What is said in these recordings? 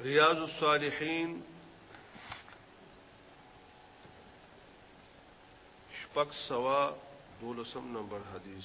ریاض الصالحین شپک سوا دولسم نمبر حدیث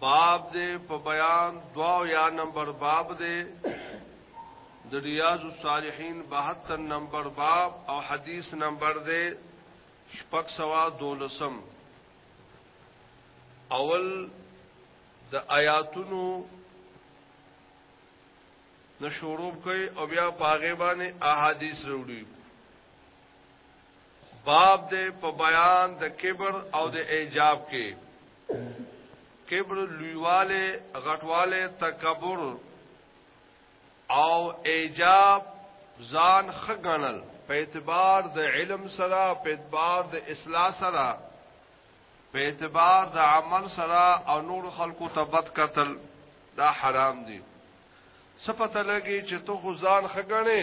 باب دې په بیان دوا یا نمبر باب دې د ریاض الصالحین 72 نمبر باب او حدیث نمبر دې شپږ سوا دولسم اول د آیاتونو نشوروب کوي او بیا پاغه باندې احادیث وروړي باب دې په بیان د کبر او د ایجاب کې کبر لویواله غټواله تکبر او ایجاب ځان خګنل په اعتبار د علم سره په اعتبار د اصلاح سره په اعتبار د عمل سره او نور خلکو ته بد قتل دا حرام دي سپته لګي چې ته خو ځان خګنې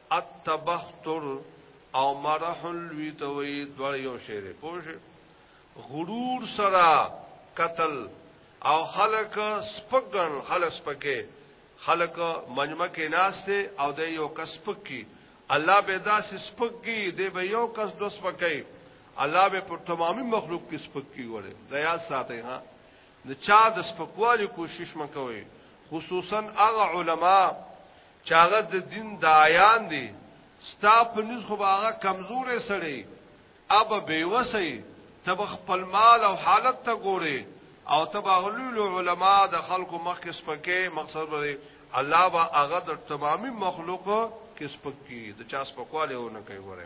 التبختر او مرح لوی ته وی دوړ یو شعر پوش غرور سرا قتل او خلق سپګن خلص پکې خلق مجمع کې ناشته او د یو کس پکې الله به داس سپګي دی به یو کس دوس پکې الله به پر تمامي مخلوق کې سپګي وره دیا ساتي ها د چا د سپکوالي کوشش مکوي خصوصا هغه علما چاغه د دین دایان دی ستا په نس خو هغه کمزورې سړی اب بیوسی تب خپل مال او حالت ته ګوره او تب غلول علما د خلکو مخ کې سپکه مقصد به الله با هغه د تمامي مخلوق کې سپکی د چا سپکواله ونه کوي ګوره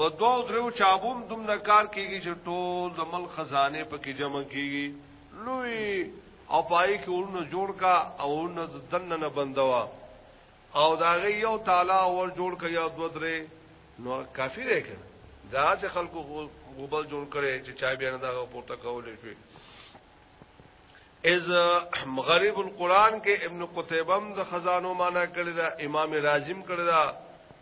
په دوو درو چابوم دومره کار کیږي چې ټول د مل خزانه په کې جمع کیږي لوی او پای کې ورنه جوړ کا او ورنه دنه نه بندوا او دا غي یو تعالی ور جوړ کا یا دو درې نو کافی دی که دا چې خلکو غوبل جوړ کړي چې چا بیا نه دا پورته کولې شي از مغرب القرآن کې ابن قتیبه د خزانو معنا کړی دا امام رازم کړی دا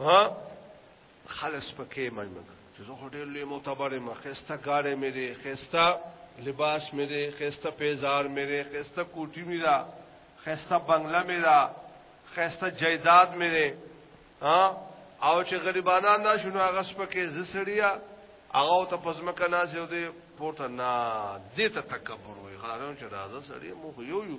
ها خلص پکې مېمه چې زه هټل له معتبر ما خسته ګاړې مې دي خسته لباس مې دي خسته پیزار مې دي خسته کوټي مې ده خسته بنگله مې ده خسته جیداد مې دي ها او چې غریبانان دا شنو هغه سپکه زسړیا هغه ته پزمکه نازې دی پورته نه دې ته تکبر وي غارون چې راځه سړی مو یو یو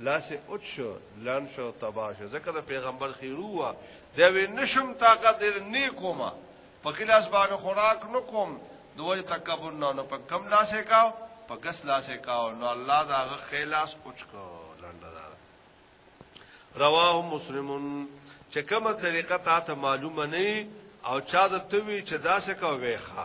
لاس یې اوچ شو لان شو تبا شو ځکه د پیغمبر خیرو وا دا وی نشم طاقت دې نه کومه په کلاس باندې خوراک نو کوم دوی تکبر نه نو په کم لاس یې کاو په کس لاس یې کاو نو الله دا غ خلاص اوچ کو لنډه دا رواه مسلمون چې کومه طریقه تا ته معلومه نه او چا د توی چې دا څه کوي ښا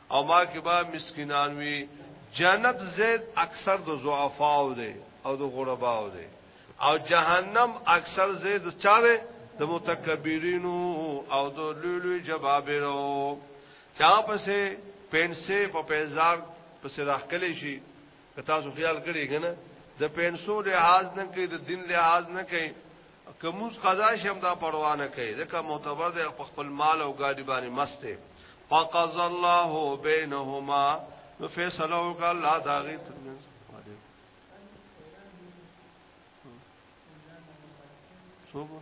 او ما کې با مسکینان وی جنت زید اکثر د ضعفاو دی او د غرباو دی او جهنم اکثر زید چا دی د متکبرینو او د لولو جبابرو چا پسې پنسه په پیزار پسې راخلې شي که تاسو خیال کړی کنه د پنسو لحاظ نه کوي د دین لحاظ نه کوي که موز قضا شم دا پروا نه کوي ځکه معتبر دی په خپل مال او ګاډي باندې مست دی فقض الله بينهما نو فیصله وکړه الله دا غي ترمنځ صوبه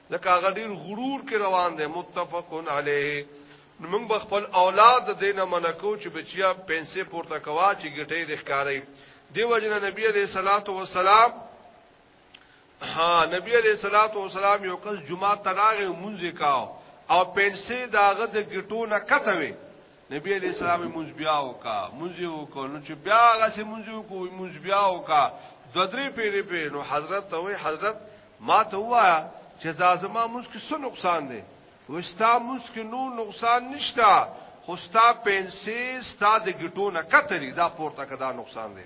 ځکه هغه ډیر غرور کې روان دی متفقن علیه نو موږ به خپل اولاد دینه منکو چې بچیا پنسه پورته کوا چې ګټې د ښکارې دی وجنه نبی علیہ الصلات والسلام ها نبی علیہ الصلات والسلام یو کس جمعه تراغه مونږه کاو او پنسه داغه د ګټو نه کته وی نبی علیہ السلام مونږ بیا وکا مونږ یو کو نو چې بیا هغه چې مونږ یو کو مونږ بیا وکا د درې پیری په نو حضرت ته وی حضرت ما ته وا چې زازما مونږ کې څه نقصان دی وستا مونږ کې نو نقصان نشتا خو ستا پنسي ستا د ګټو نه کتري دا پورته کدا نقصان دی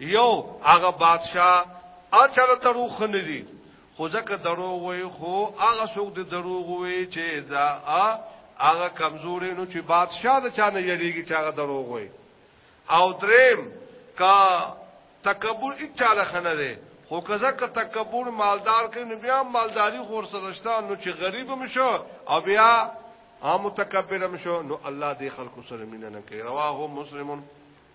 یو هغه بادشاہ اچره دروغ نه دي خو ځکه دروغ وي خو هغه څوک د دروغ وي چې دا هغه کمزوري نو چې بادشاہ د چانه یریږي چې هغه دروغ وي او دریم کا تکبر اچاله خنه ده خو کزه که تکبر مالدار کې نو بیا مالداری خور سرشتہ نو چې غریب مشو او بیا عام متکبر مشو نو الله دې خلکو سره مینه نه کوي رواه مسلمون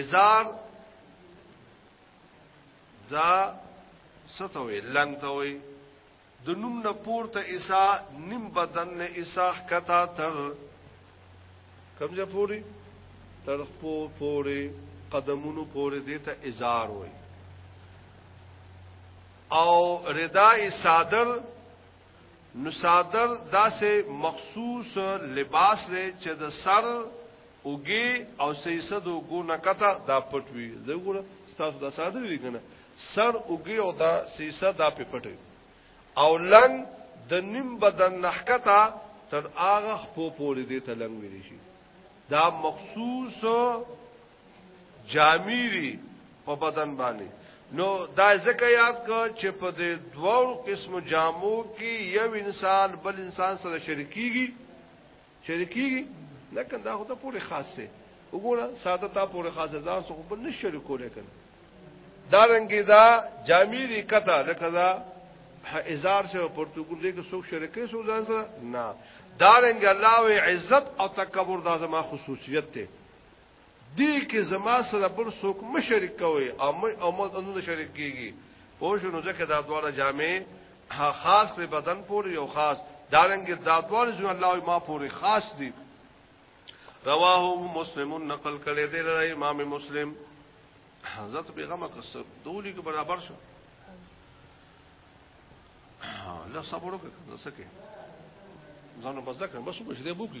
ازار دا ستوي لنګ ته وي د نوم نه پورته ایسا نیم بدن نه ایسا کتا تر کمزه پوری تر پو پوری قدمونو پوری دیتا ازار وي او ردای صادر نو صادر داسې مخصوص لباس دی چې د سر اوګي او سیسه د اوګو نه کته دا پټ وي زه ګوره تاسو دا صادر وی کنه سر اوګي او دا سیسه دا په پټ او لنګ د نیم بدن نحکتا تر هغه خپو پورې دې ته لنګ ویل شي دا مخصوص جامیری په بدن باندې نو دا ځکه یاد کو چې په دې دوو قسم جامو کې یو انسان بل انسان سره شریکيږي شریکيږي لکه دا خدای پوری خاصه وګوره ساده تا پوری خاصه ځان سره بل نه شریکول کړي دا رنګي دا جامی ریکتا لکه دا ازار سے پرتګور دې کې څوک شریکې سو ځان سره نه دا رنګ الله او عزت او تکبر دا زما خصوصیت ته دی کې زما سره بل څوک مشرک کوي او مې او مو انو شریک کیږي پوه شو نو ځکه دا دواړه جامع خاص په بدن پورې او خاص دارنګ دا دواړه جو الله ما پورې خاص دي رواه مسلم نقل کړي دی لري امام مسلم حضرت پیغمبر قصب دولی کې برابر شو لا صبر وکړه ځکه ځانو بس ځکه بس وکړه دې بوکې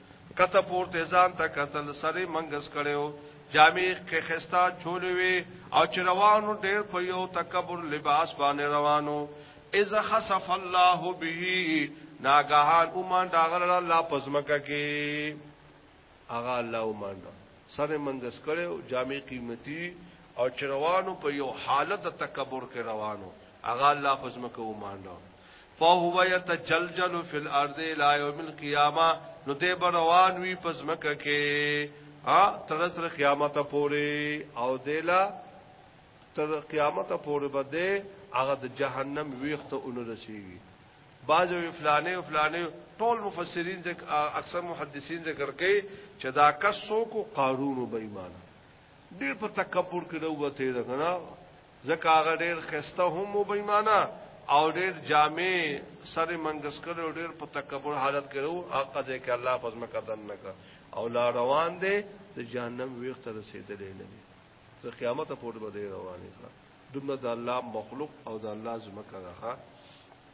کته پورته ځان ته قتل سره منګس کړو جامع کې خستا چولوي او چې روانو ډېر په یو تکبر لباس باندې روانو اذا خسف الله به ناګهان اومان داغل الله پزمکه کې اغا الله اومان سره منګس کړو جامع قیمتي او چې روانو په یو حالت تکبر کې روانو اغا الله پزمکه اومان فهو يتجلجل في الارض الى يوم القيامه نو دې بروان وی پس مکه کې ها تر سر قیامت پورې او دلا تر قیامت پورې بده هغه د جهنم ویخته اون رسیږي بعض وی فلانه او فلانه ټول مفسرین ځکه اکثر محدثین ذکر کوي چې دا کسو کو قارون او بېمانه ډېر په تکبر کې وروته ده کنه ځکه هغه ډیر خسته هم مو بېمانه او ډیر جامع سره منګس کړو ډیر په تکبر حالت کړو حق دې کې الله پزما قدم نه کا او لا روان دي د جهنم ویخ تر رسیدلې نه دي تر قیامت پورې به روانې ښه دومره د الله مخلوق او د الله زمکه راخه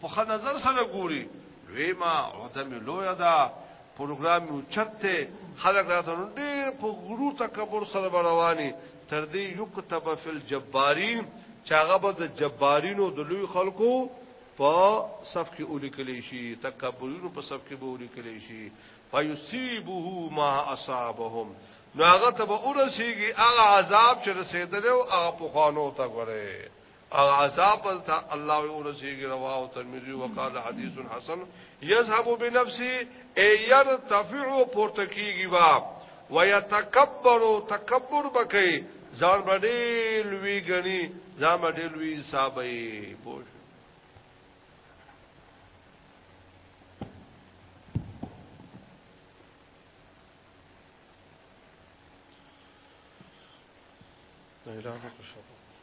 په خه نظر سره ګوري ویما او د ملویا دا پروګرام یو چته خلک راته ډیر په غرور تکبر سره رواني تر دې یو کتب فل جبارین چاغه به د جبارینو د لوی خلکو په صف کې ولیکل شي تکبرینو په صف کې به ولیکل شي فیصيبه ما اصابهم نو هغه ته به ورسیږي هغه عذاب چې رسیدل او هغه په خوانو ته غره او عذاب ته الله وی ورسیږي رواه او ترمذی وقال حدیث حسن یذهب بنفسه ایر تفع پورته کیږي وا ويتکبر تکبر بکې ځان باندې لوی غني ځان باندې لوی حسابې پوه لا اله الا الله